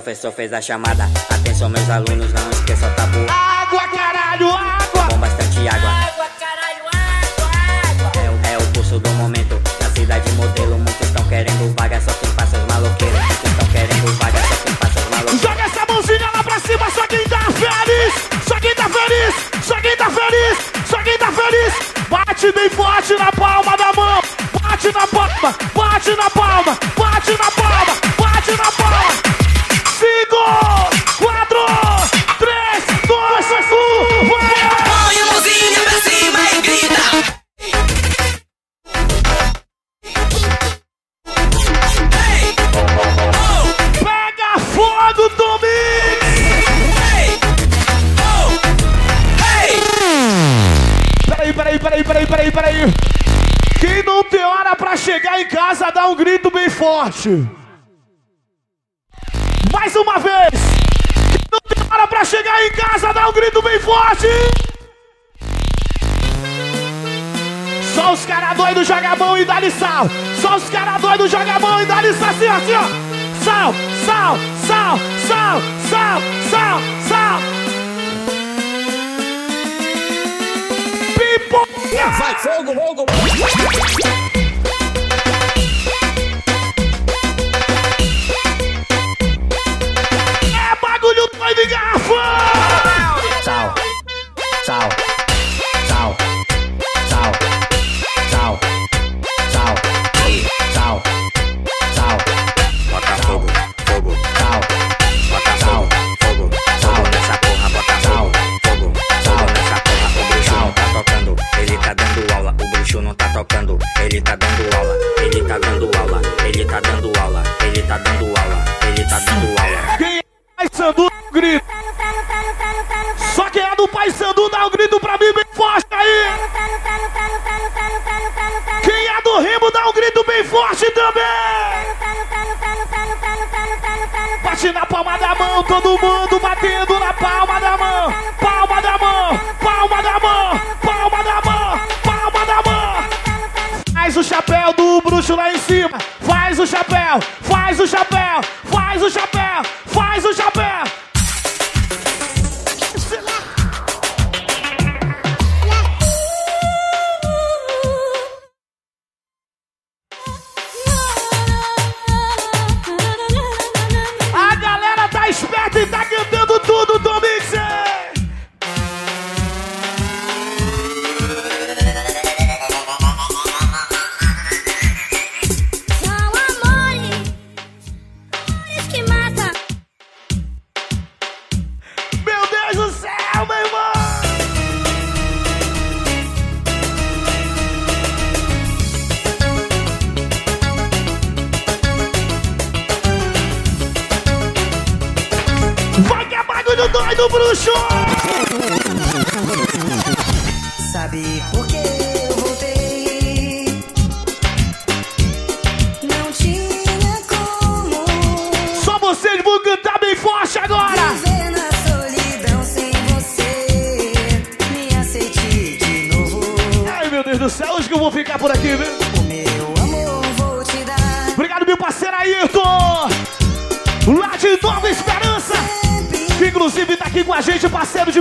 professor fez a chamada. Atenção, meus alunos, não esqueça o tabu. Mais uma vez! Não tem hora pra chegar em casa, dá um grito bem forte! Só os caras doidos jogam mão e dá-lhe sal! Só os caras doidos jogam mão e dá-lhe sal assim, assim, ó! Sal, sal, sal, sal, sal, sal, sal! Pipoca! Vai fogo, fogo!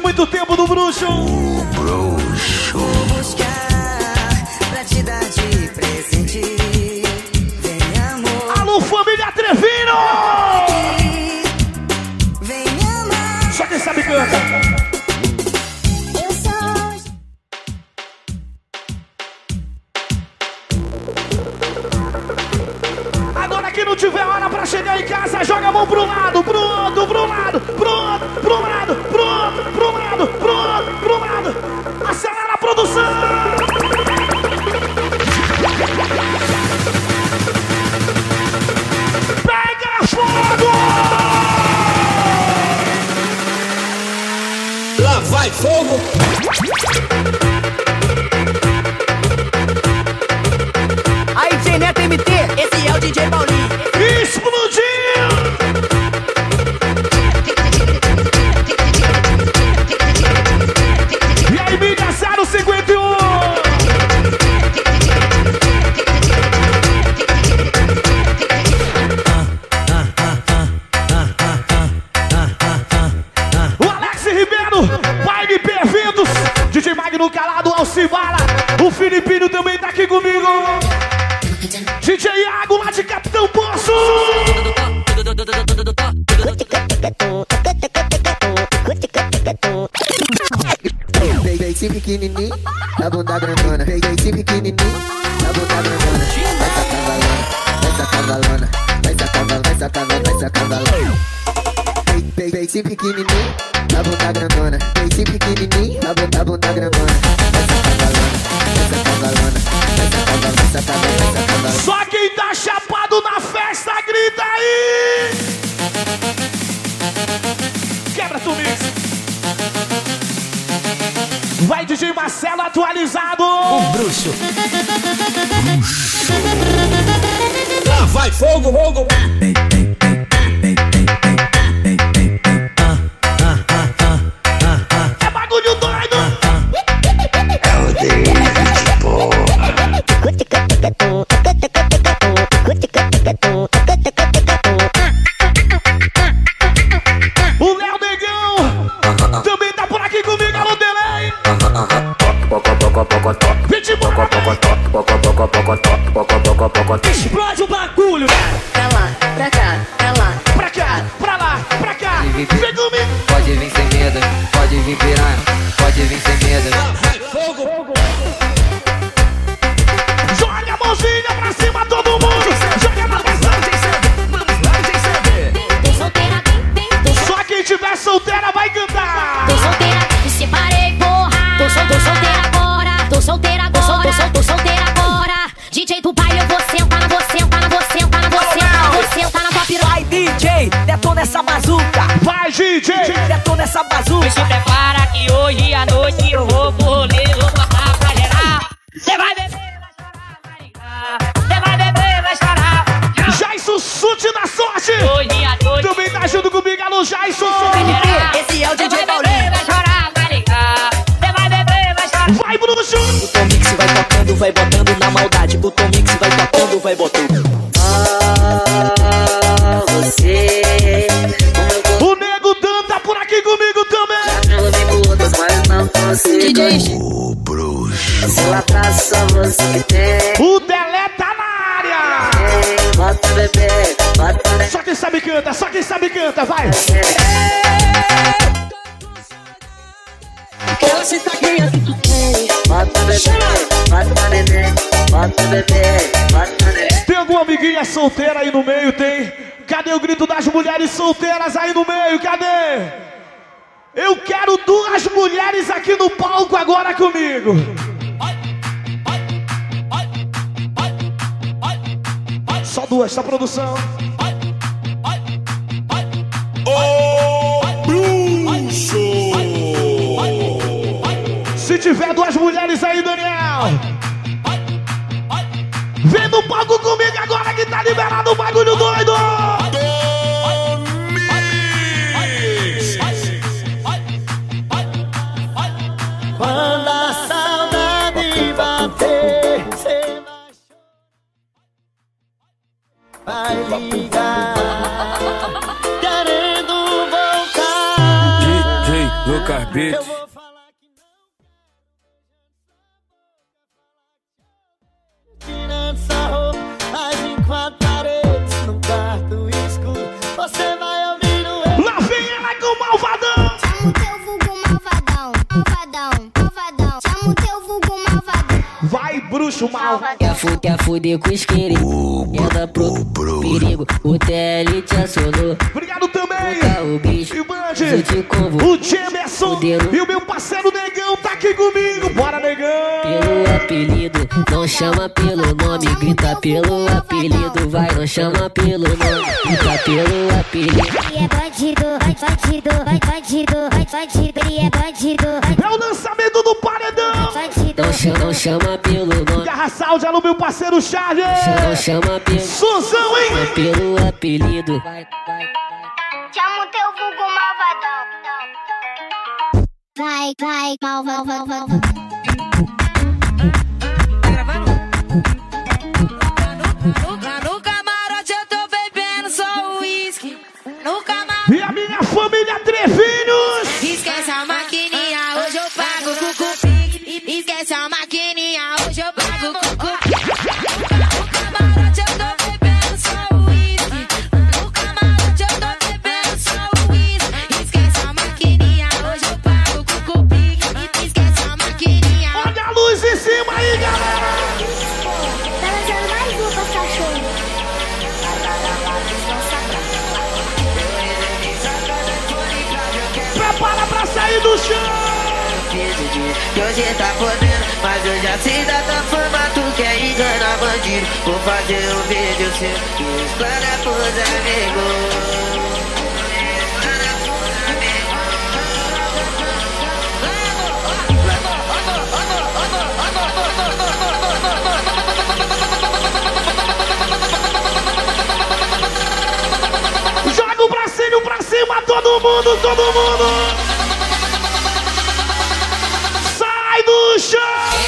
muito tempo do bruxo. O bruxo. no calado, Alcibala. O Filipino também tá aqui comigo. DJ Iago lá de Capitão Poço. Peguei esse pequenininho, a bunda grandona. Peguei esse pequenininho, a bunda grandona. Essa cavalona, essa cavalona, essa cavalona, essa cavalona, essa cavalona. Peguei esse pequenininho. Fogo, fogo. Vai botando na maldade. O Tom Mix vai tocando, vai botando. Ah, você. O Nego Dan tá por aqui comigo também. Ela vem com outras, mas não consigo. DJ, Seu atraso só você que tem. O Delé tá na área. Bota bebê, bota bebê. Só quem sabe canta, só quem sabe canta, vai. Tá tem. Alguma amiguinha solteira aí no meio? Tem. Cadê o grito das mulheres solteiras aí no meio? Cadê? Eu quero duas mulheres aqui no palco agora comigo. Só duas, só produção. Tiver duas mulheres aí, Daniel. Vem no palco comigo agora que tá liberado o bagulho doido. Fuder com isqueiro, queda pro perigo. O TL te acionou, Obrigado também. o bicho. E convo. o Jamerson e o meu parceiro Negão tá aqui comigo. Bora, Negão. Pelo apelido, não chama pelo nome, grita pelo apelido, vai, não chama pelo nome, grita pelo apelido. Ele é bandido, bandido, bandido, bandido. Ele é bandido, É Não chama, pelo nome, Garra Saúde, alô, meu parceiro Charles. não chama pelo, Suzão, hein? pelo apelido. Chama o teu vulgo malvadão. Vai, vai, malva, vai, vai, vai. Lá no camarote eu tô bebendo só uísque. No camarote. E a minha família Trevinhos. Fazer um vídeo seu E explana pros amigos Joga o bracinho pra cima, todo mundo, todo mundo! Sai do chão!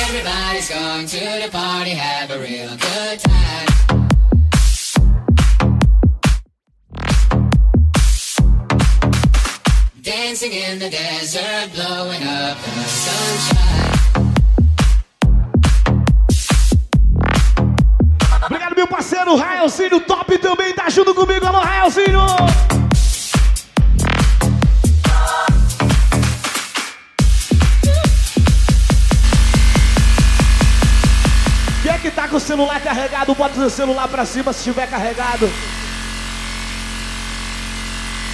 Everybody's going to the party, have a real good time. Celular carregado? Bota o celular pra cima se estiver carregado.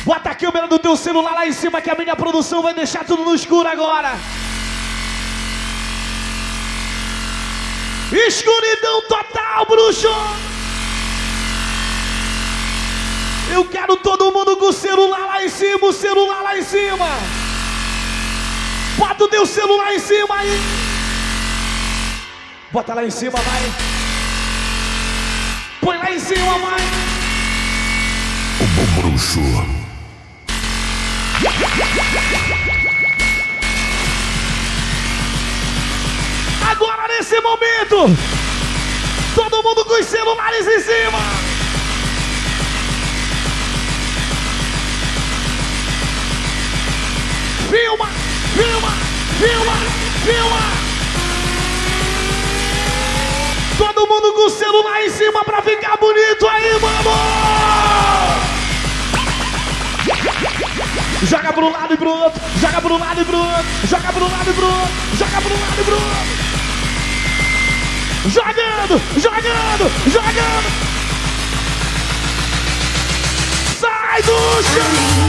Bota a câmera do teu celular lá em cima que a minha produção vai deixar tudo no escuro agora. Escuridão total, bruxo! Eu quero todo mundo com o celular lá em cima, o celular lá em cima. Bota o teu celular em cima aí. Bota lá em cima, vai. Põe lá em cima, vai. Bruxo. Agora nesse momento, todo mundo com os celulares em cima. Filma, filma, filma, filma. Todo mundo com o celular em cima pra ficar bonito aí, mano. Joga pro lado e pro outro, joga pro lado e pro outro, joga pro lado e pro outro, joga pro lado e pro outro. Jogando, jogando, jogando. Sai do chão.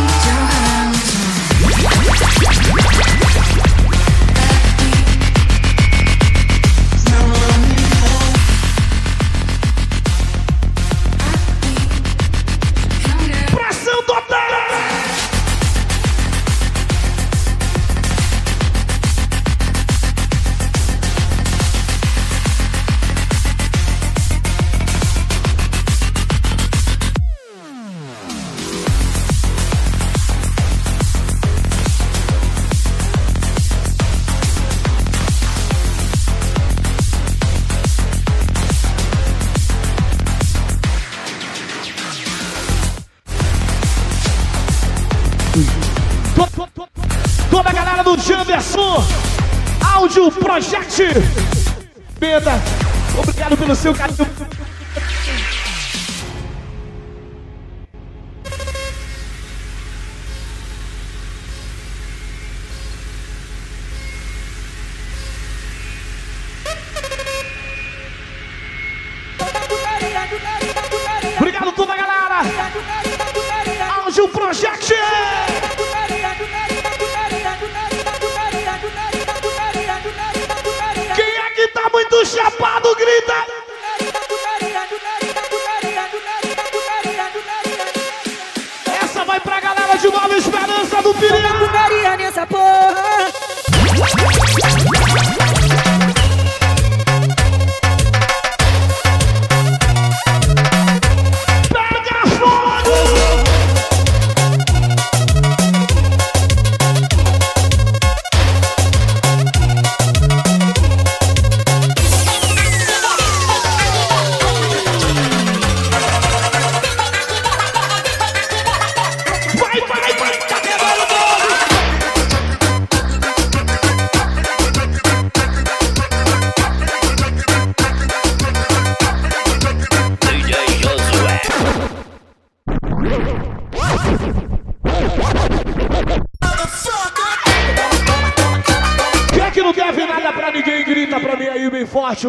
Project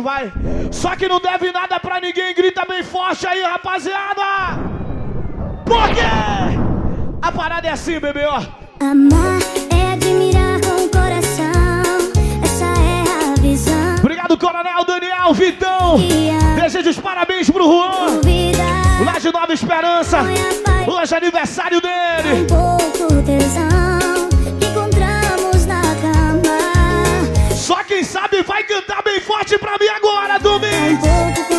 vai. Só que não deve nada pra ninguém, grita bem forte aí, rapaziada. Porque a parada é assim, bebê, ó. Amar é admirar com o coração, essa é a visão. Obrigado, Coronel Daniel Vitão. Desejo os parabéns pro Juan. Lá de Nova Esperança. Hoje é aniversário dele. Um pouco de sabe vai cantar bem forte pra mim agora, Domingos.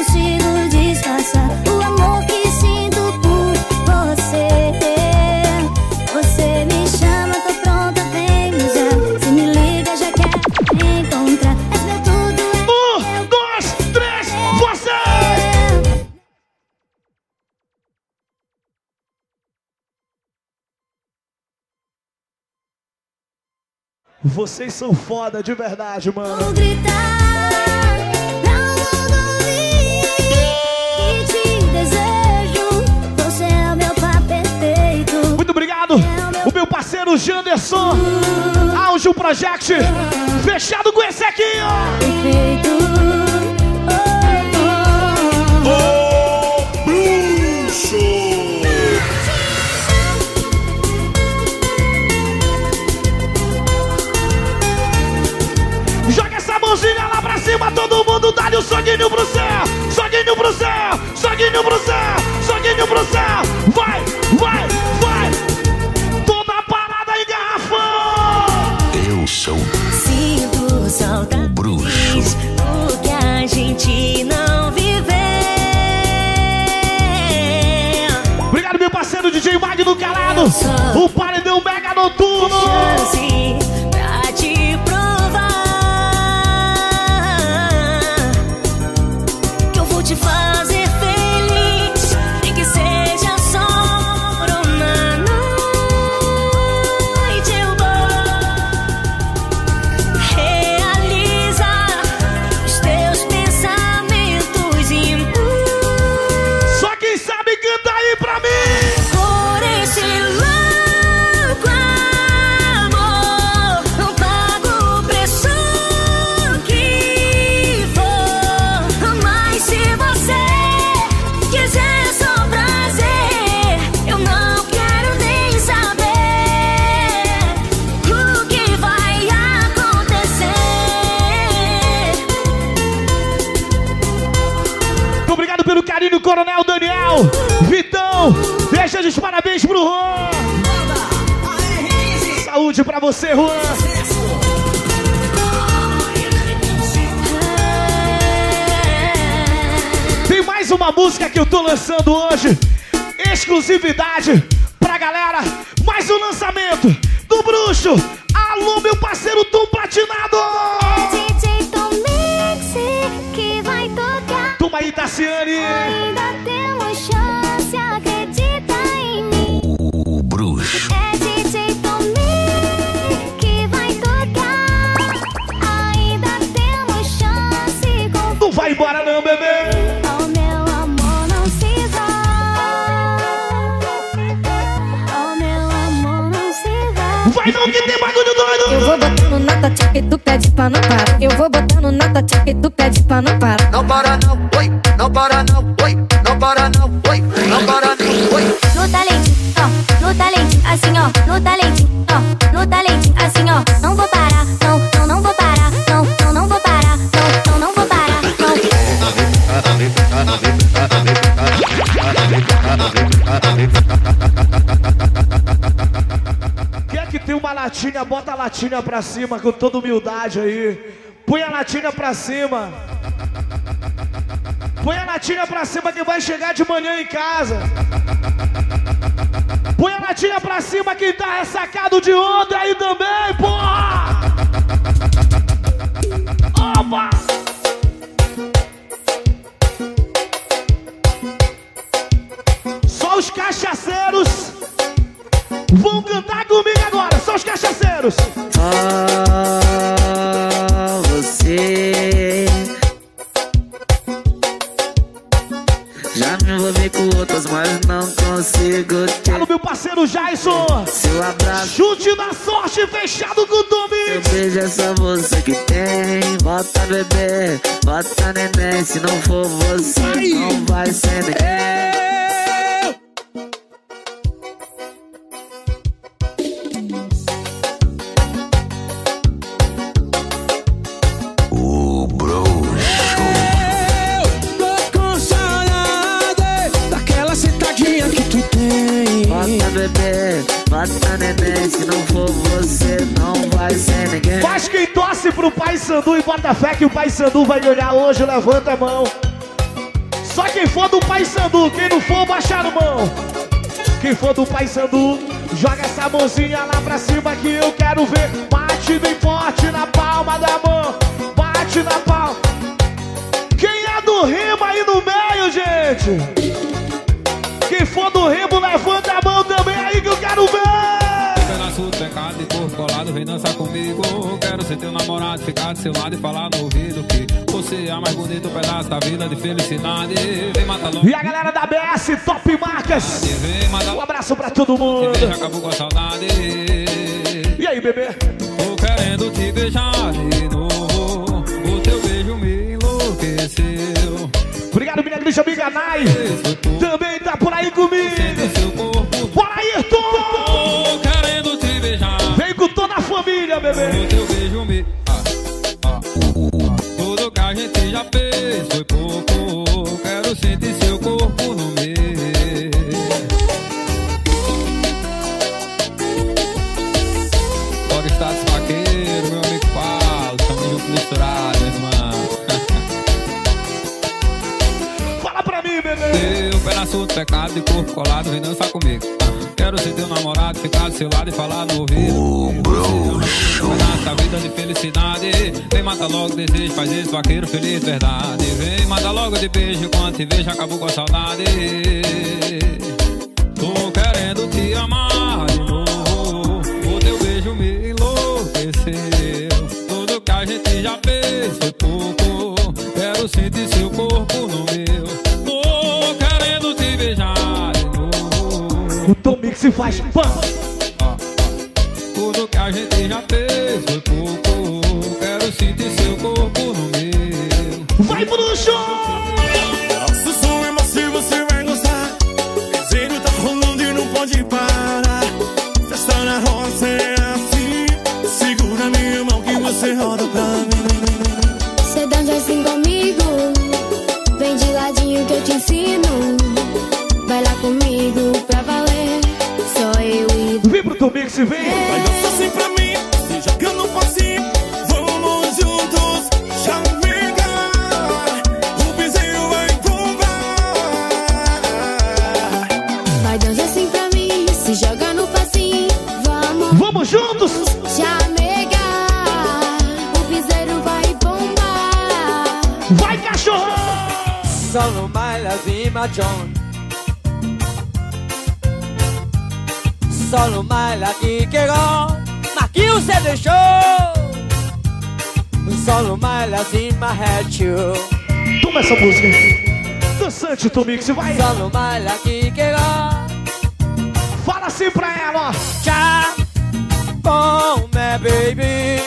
Vocês são foda de verdade, mano. Vou gritar pra o mundo ouvir que te desejo. Você é o meu par perfeito. Muito obrigado, o meu parceiro Janderson. Áudio Project. Fechado com esse aqui, ó. Perfeito. Você, Juan. Tem mais uma música que eu tô lançando hoje. Exclusividade pra galera. Mais um lançamento do Bruxo. Alô, meu parceiro Tom Platinado. DJ Tom Mix que vai tocar. Toma aí, Tassiane. Vai não que tem bagulho doido. Eu vou botando na tatica e tu pede pra não parar. Eu vou botando na tatica e tu pede pra não parar. Não para não, oi, não para não, oi, não para não, oi, não para não, oi. No talento, ó, no talento, assim ó, no talento, ó, no talento, assim ó. Não vou latinha, bota a latinha pra cima com toda humildade aí. Põe a latinha pra cima. Põe a latinha pra cima que vai chegar de manhã em casa. Põe a latinha pra cima quem tá ressacado de ontem aí também, porra! Opa! Já me envolvi com outras, mas não consigo ter Alô, meu parceiro Jason. seu abraço. Chute da sorte fechado com o Seu Domingo. beijo é só você que tem. Bota bebê, bota neném. Se não for você, não vai ser ninguém. Bota fé que o Pai Sandu vai ganhar hoje, levanta a mão. Só quem for do Pai Sandu, quem não for, baixar a mão. Quem for do Pai Sandu, joga essa mãozinha lá pra cima que eu quero ver. Bate bem forte na palma da mão, bate na palma. Quem é do rimo aí no meio, gente? Quem for do rimo, levanta a mão também aí que eu quero ver. Pecado e corpo colado, vem dançar comigo. Quero ser teu namorado, ficar do seu lado e falar no ouvido que você é a mais bonito pedaço da vida de felicidade. Vem matar logo. E a galera da BS Top Marcas. Um abraço pra todo mundo. Já acabou com a saudade. E aí, bebê? Tô querendo te beijar de novo. O teu beijo me enlouqueceu. Obrigado, minha grande amiga Nai. Também tá por aí comigo. A família, bebê. O teu beijo me. Ah, ah, ah. Tudo que a gente já fez foi pouco. Quero sentir seu corpo no meu. Pode estar vaqueiro, meu amigo Paulo. Estamos juntos misturados, irmão. Fala pra mim, bebê. Teu pedaço de pecado e corpo colado, vem dançar comigo. Quero ser teu namorado, ficar do seu lado e falar no ouvido. Pedaço da vida de felicidade. Vem, mata logo o desejo, faz esse vaqueiro feliz, verdade. Vem, mata logo de beijo, quando te vejo, acabou com a saudade. Tô querendo te amar Tom Mix faz pam. Tudo que a gente já fez foi pouco. Quero sentir seu corpo no meu. Vai, bruxo! Nosso som é macio, você vai gostar. Desejo tá rolando e não pode parar. Festa na roça é assim. Segura minha mão que você roda pra mim. Cê dança assim comigo Vem de ladinho que eu te ensino Vem. Vai dançar assim pra mim, se jogando passinho. Vamos juntos, chamegar. O piseiro vai bombar. Vai dançar assim pra mim Se joga no passinho Vamos Vamos juntos. chamegar O piseiro vai bombar Vai, cachorro! Solo baila Zima John Solo baila aqui quebrou Marquinhos você deixou Solo baila Zima Hatchio Toma essa música. Dançante, Tom Mix, vai. Solo baila aqui quebrou Fala assim pra ela, ó. Tchá Come baby.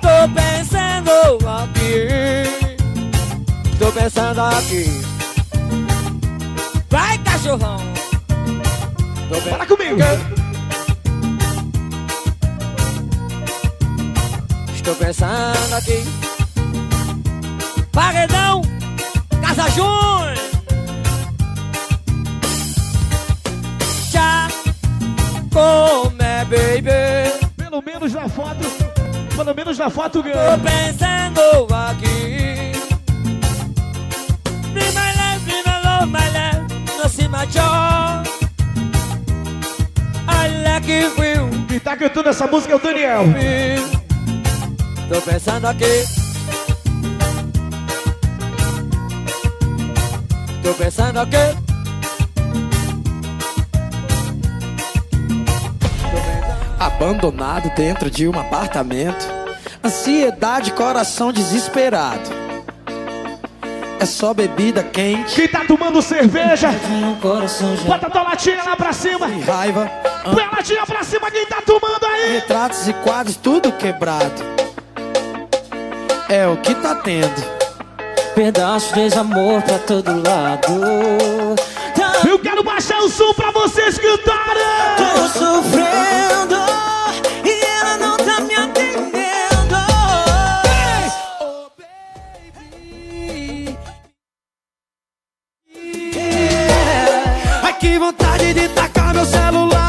Tô pensando aqui. Tô pensando aqui. Vai cachorrão Fala comigo. Estou pensando aqui Paredão Casa Júnior Tchá Come baby Pelo menos na foto. Pelo menos na foto Tô ganha. pensando aqui Be my life, be my love, my life No see my will Quem tá cantando essa música é o Daniel. Tô pensando aqui Tô pensando aqui Abandonado dentro de um apartamento. Ansiedade, coração desesperado. É só bebida quente. Quem tá tomando cerveja, Um bota tua latinha lá pra cima. de raiva. Põe a latinha pra cima, quem tá tomando aí? Retratos e quadros, tudo quebrado. É o que tá tendo. Pedaço de desamor pra todo lado Eu quero baixar o som pra vocês cantarem. Tô sofrendo e ela não tá me atendendo. Ai que vontade de tacar meu celular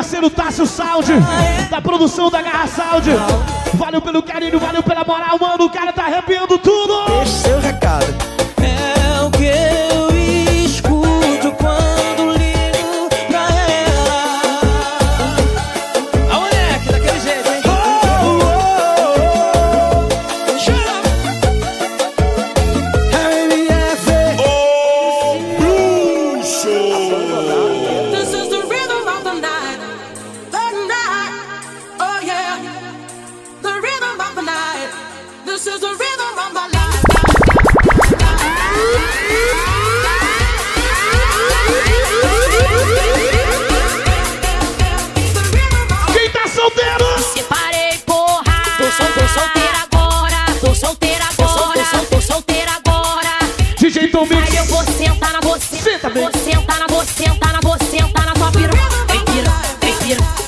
parceiro Tássio Sound, da produção da Garra Sound. Valeu pelo carinho, valeu pela moral, mano. O cara tá arrepiando tudo. Deixe seu recado. Você, sentar na você, sentar na tua piru. Vem pira, vem pira.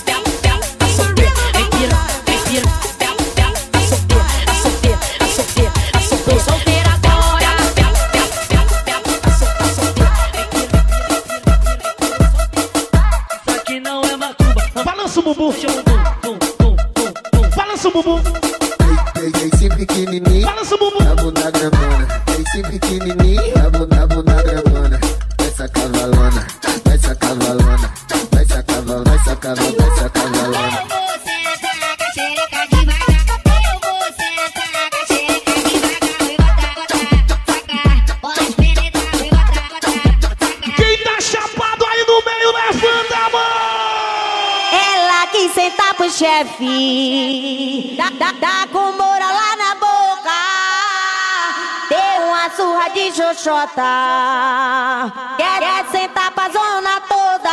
Xoxota, quer, quer sentar pra zona toda.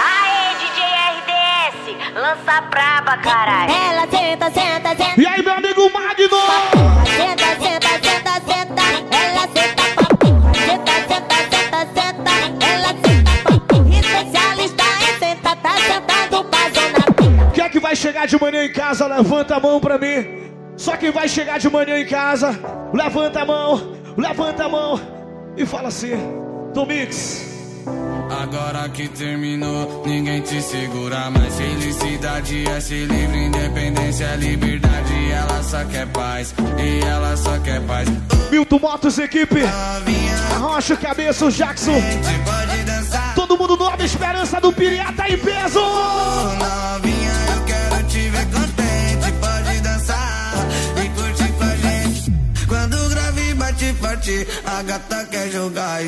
Aê, DJ RDS, lança braba, caralho. Ela senta, senta, senta. E aí, meu amigo Magno? Senta, senta, senta, senta. Ela senta. Senta, senta, senta, senta. Ela senta. Especialista em senta, tá sentando pra zona Quem é que vai chegar de manhã em casa? Levanta a mão pra mim. Só quem vai chegar de manhã em casa, levanta a mão, levanta a mão e fala assim: Tom Mix. Agora que terminou, ninguém te segura mais. Felicidade é ser livre, independência é liberdade. Ela só quer paz, e ela só quer paz. Milton Motos, equipe. Arrocha, cabeça, o Jackson. Todo mundo nova esperança do Piriata em peso. Novinha, bate forte, a gata quer jogar.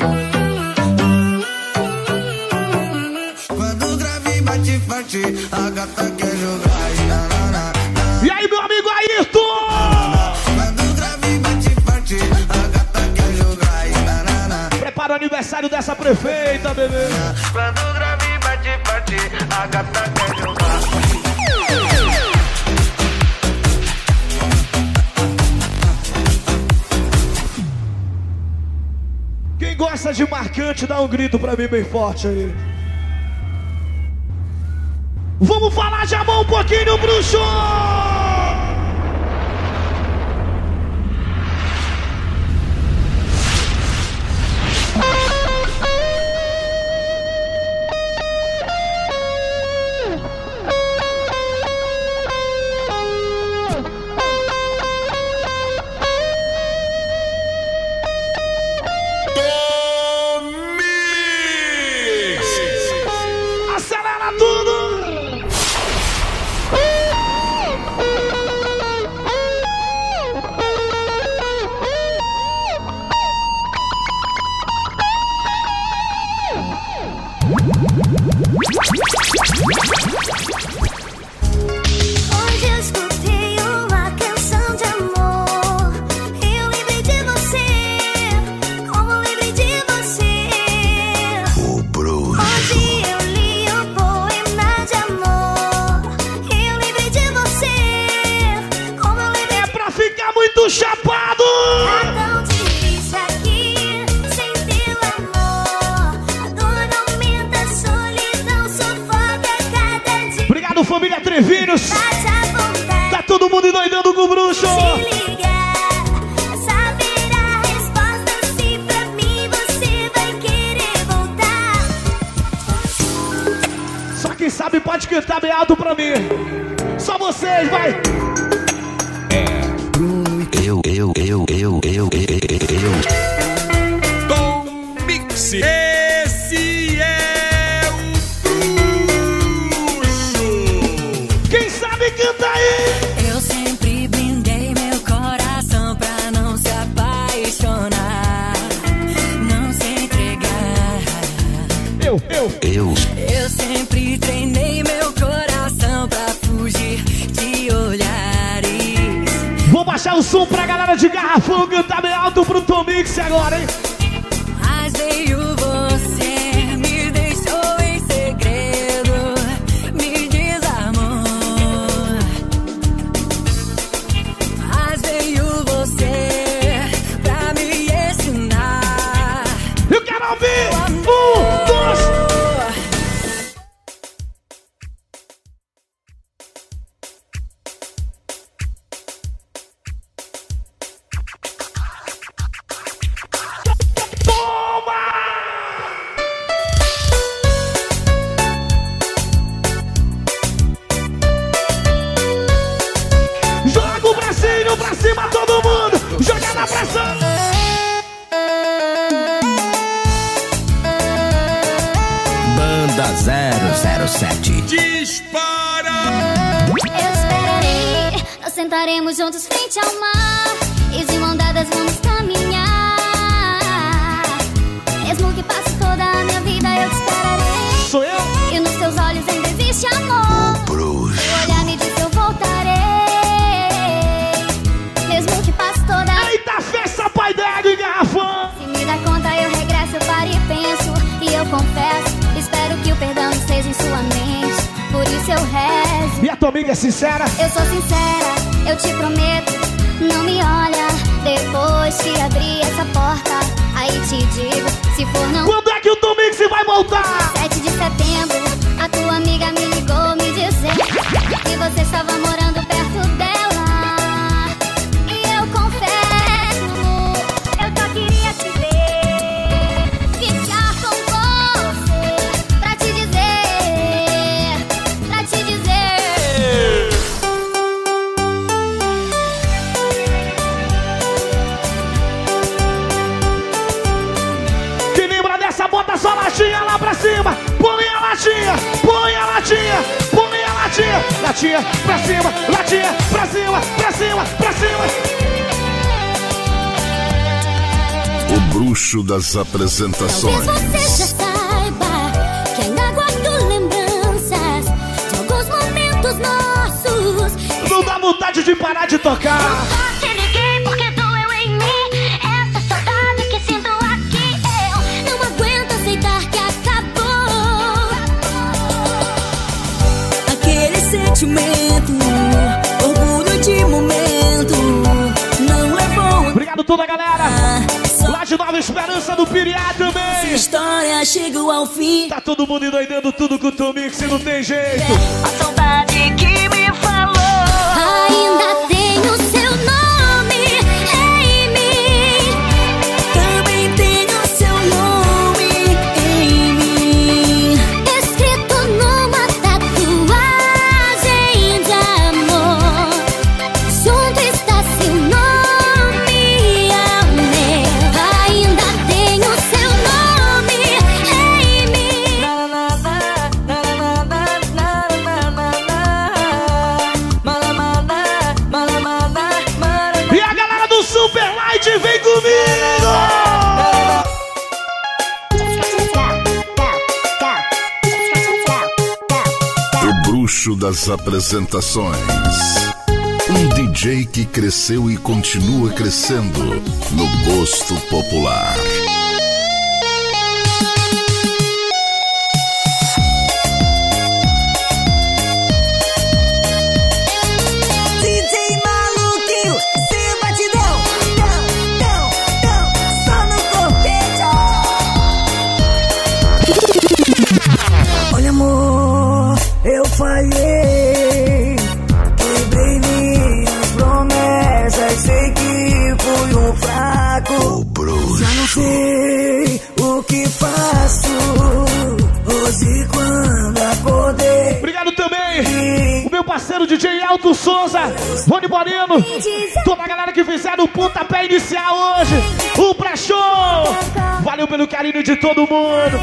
Quando o grave bate forte, a gata quer jogar. E aí, meu amigo Ayrton? Quando o grave bate forte, a gata quer jogar. Prepara o aniversário dessa prefeita, bebê. Quando o grave bate forte, a gata quer jogar. Gosta de marcante, dá um grito pra mim bem forte aí. Vamos falar de amor um pouquinho, bruxo! Cantar bem alto pra mim. Só vocês, vai. Eu, eu, eu, eu, eu, eu, garrafão cantar bem alto pro Tom Mix agora, hein? Mas veio você, tua amiga é sincera? eu sou sincera, eu te prometo, não me olha. Depois que abrir essa porta, aí te digo, se for não. Quando é que o Mix vai voltar? 7 de setembro, a tua amiga me ligou me dizendo que você estava morando latinha, põe a latinha, põe a latinha. Latinha pra cima, latinha pra cima, pra cima, pra cima. O bruxo das Talvez apresentações. você já saiba que ainda guardo lembranças de alguns momentos nossos. Não dá vontade de parar de tocar. Toda a galera. Lá de Nova Esperança do Piriá Essa também. história chegou ao fim. Tá todo mundo endoidando tudo com o Tom Mix e não tem jeito. A saudade que me falou. Comigo! O bruxo das apresentações. Um DJ que cresceu e continua crescendo no gosto popular. Rony Moreno, toda a galera que fizeram o pontapé inicial hoje, o pré-show. Valeu pelo carinho de todo mundo.